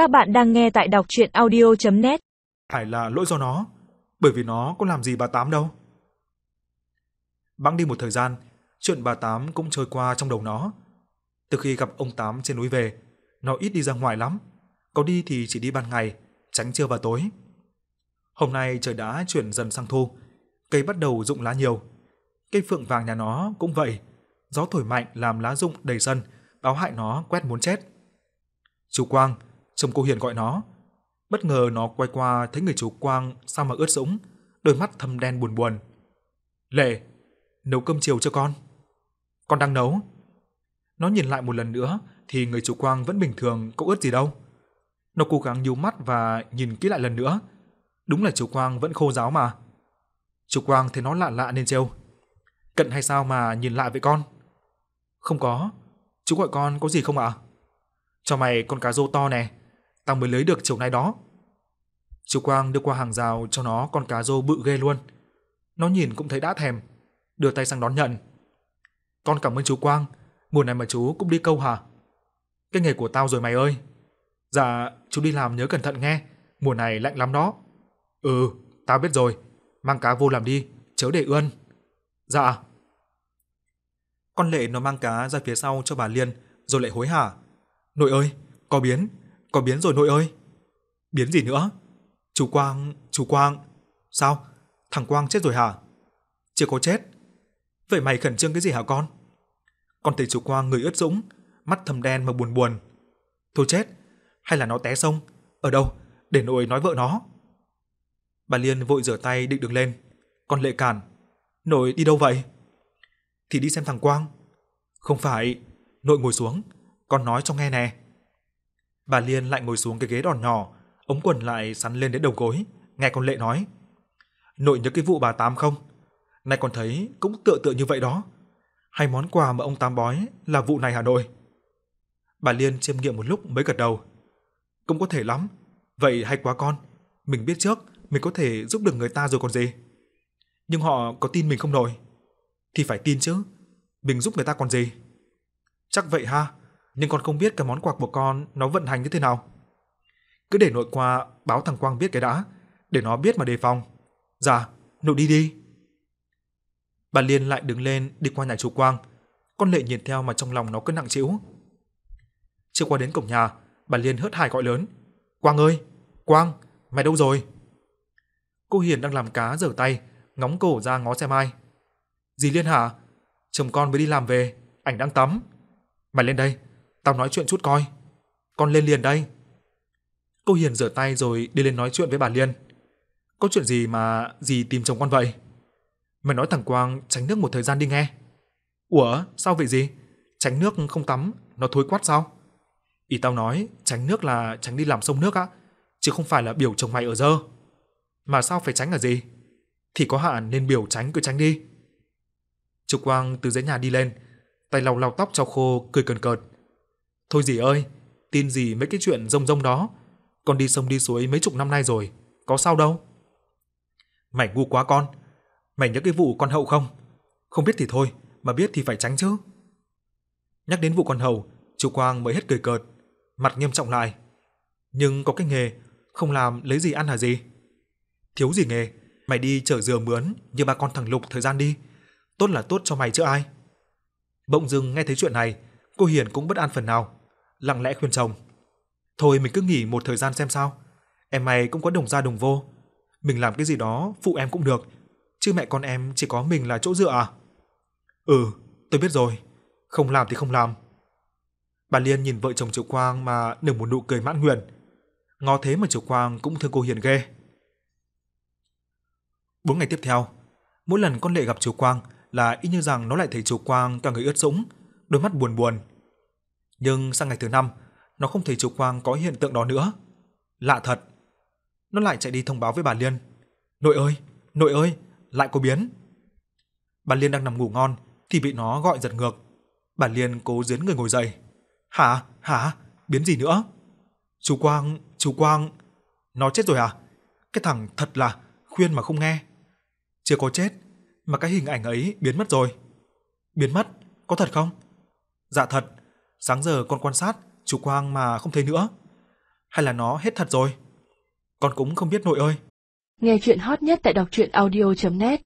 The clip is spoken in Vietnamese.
Các bạn đang nghe tại đọc audio net Phải là lỗi do nó, bởi vì nó có làm gì bà Tám đâu. Bẵng đi một thời gian, chuyện bà Tám cũng trôi qua trong đầu nó. Từ khi gặp ông Tám trên núi về, nó ít đi ra ngoài lắm. Có đi thì chỉ đi ban ngày, tránh trưa và tối. Hôm nay trời đã chuyển dần sang thu, cây bắt đầu rụng lá nhiều. Cây phượng vàng nhà nó cũng vậy, gió thổi mạnh làm lá rụng đầy sân, báo hại nó quét muốn chết. Chú Quang, chồng cô Hiền gọi nó. Bất ngờ nó quay qua thấy người chú Quang sao mà ướt sũng, đôi mắt thâm đen buồn buồn. Lệ, nấu cơm chiều cho con. Con đang nấu. Nó nhìn lại một lần nữa thì người chú Quang vẫn bình thường, cậu ướt gì đâu. Nó cố gắng nhíu mắt và nhìn kỹ lại lần nữa. Đúng là chú Quang vẫn khô ráo mà. Chú Quang thấy nó lạ lạ nên trêu. Cận hay sao mà nhìn lạ vậy con? Không có. Chú gọi con có gì không ạ? Cho mày con cá rô to nè. Tao mới lấy được chiều nay đó. Chú Quang đưa qua hàng rào cho nó con cá rô bự ghê luôn. Nó nhìn cũng thấy đã thèm. Đưa tay sang đón nhận. Con cảm ơn chú Quang. Mùa này mà chú cũng đi câu hả? Cái nghề của tao rồi mày ơi. Dạ, chú đi làm nhớ cẩn thận nghe. Mùa này lạnh lắm đó. Ừ, tao biết rồi. Mang cá vô làm đi, chớ để ươn. Dạ. Con lệ nó mang cá ra phía sau cho bà Liên, rồi lại hối hả. Nội ơi, có biến, có biến rồi nội ơi. Biến gì nữa? Chú Quang, chú Quang. Sao? Thằng Quang chết rồi hả? Chưa có chết. Vậy mày khẩn trương cái gì hả con? Con thấy chú Quang người ướt sũng, mắt thâm đen mà buồn buồn. Thôi chết, hay là nó té sông? Ở đâu? Để nội nói vợ nó. Bà Liên vội rửa tay định đứng lên. Con lệ cản. Nội đi đâu vậy? Thì đi xem thằng Quang. Không phải. Nội ngồi xuống. Con nói cho nghe nè. Bà Liên lại ngồi xuống cái ghế đòn nhỏ. Ống quần lại sắn lên đến đầu gối. Nghe con lệ nói. Nội nhớ cái vụ bà Tám không? nay còn thấy cũng tựa tựa như vậy đó. Hay món quà mà ông Tám bói là vụ này Hà Nội. Bà Liên chiêm nghiệm một lúc mới gật đầu. Cũng có thể lắm. Vậy hay quá con. Mình biết trước, mình có thể giúp được người ta rồi còn gì. Nhưng họ có tin mình không nổi? Thì phải tin chứ. Mình giúp người ta còn gì. Chắc vậy ha. Nhưng con không biết cái món quạc của con nó vận hành như thế nào. Cứ để nội qua báo thằng Quang biết cái đã. Để nó biết mà đề phòng. Dạ, nội đi đi. Bà Liên lại đứng lên đi qua nhà chú Quang. Con lệ nhìn theo mà trong lòng nó cứ nặng trĩu. Chưa qua đến cổng nhà, bà Liên hớt hải gọi lớn. Quang ơi! Quang! Mày đâu rồi? Cô Hiền đang làm cá rửa tay, ngóng cổ ra ngó xem ai. Dì Liên hả? Chồng con mới đi làm về, ảnh đang tắm. Mày lên đây, tao nói chuyện chút coi. Con lên liền đây. Cô Hiền rửa tay rồi đi lên nói chuyện với bà Liên. Có chuyện gì mà dì tìm chồng con vậy? Mày nói thằng Quang tránh nước một thời gian đi nghe. Ủa, sao vậy gì? Tránh nước không tắm, nó thối quát sao? Ý tao nói, tránh nước là tránh đi làm sông nước á, chứ không phải là biểu chồng mày ở dơ. Mà sao phải tránh là gì? Thì có hạn nên biểu tránh cứ tránh đi. Trục Quang từ dưới nhà đi lên, tay lau lau tóc cho khô, cười cợt cợt. Thôi dì ơi, tin gì mấy cái chuyện rông rông đó. Con đi sông đi suối mấy chục năm nay rồi, có sao đâu. Mày ngu quá con. Mày nhớ cái vụ con hậu không? Không biết thì thôi, mà biết thì phải tránh chứ. Nhắc đến vụ con hậu, Chu Quang mới hết cười cợt, mặt nghiêm trọng lại. Nhưng có cái nghề, không làm lấy gì ăn hả gì? Thiếu gì nghề, mày đi chở dừa mướn như ba con thằng Lục thời gian đi. Tốt là tốt cho mày chứ ai. Bỗng dưng nghe thấy chuyện này, cô Hiền cũng bất an phần nào, lặng lẽ khuyên chồng. Thôi mình cứ nghỉ một thời gian xem sao. Em mày cũng có đồng ra đồng vô. Mình làm cái gì đó phụ em cũng được. Chứ mẹ con em chỉ có mình là chỗ dựa à? Ừ, tôi biết rồi. Không làm thì không làm. Bà Liên nhìn vợ chồng Triệu Quang mà nở một nụ cười mãn nguyện. Ngó thế mà Triệu Quang cũng thương cô Hiền ghê. Bốn ngày tiếp theo, mỗi lần con lệ gặp Triệu Quang là y như rằng nó lại thấy Triệu Quang cả người ướt sũng, đôi mắt buồn buồn. Nhưng sang ngày thứ năm, nó không thấy chú Quang có hiện tượng đó nữa. Lạ thật. Nó lại chạy đi thông báo với bà Liên. Nội ơi, nội ơi, lại có biến. Bà Liên đang nằm ngủ ngon thì bị nó gọi giật ngược. Bà Liên cố giến người ngồi dậy. Hả? Hả? Biến gì nữa? Chú Quang, chú Quang, nó chết rồi à? Cái thằng thật là khuyên mà không nghe. Chưa có chết, mà cái hình ảnh ấy biến mất rồi. Biến mất? Có thật không? Dạ thật, sáng giờ con quan sát, chủ Quang mà không thấy nữa. hay là nó hết thật rồi? Con cũng không biết, nội ơi. Nghe chuyện hot nhất tại đọc truyện audio.net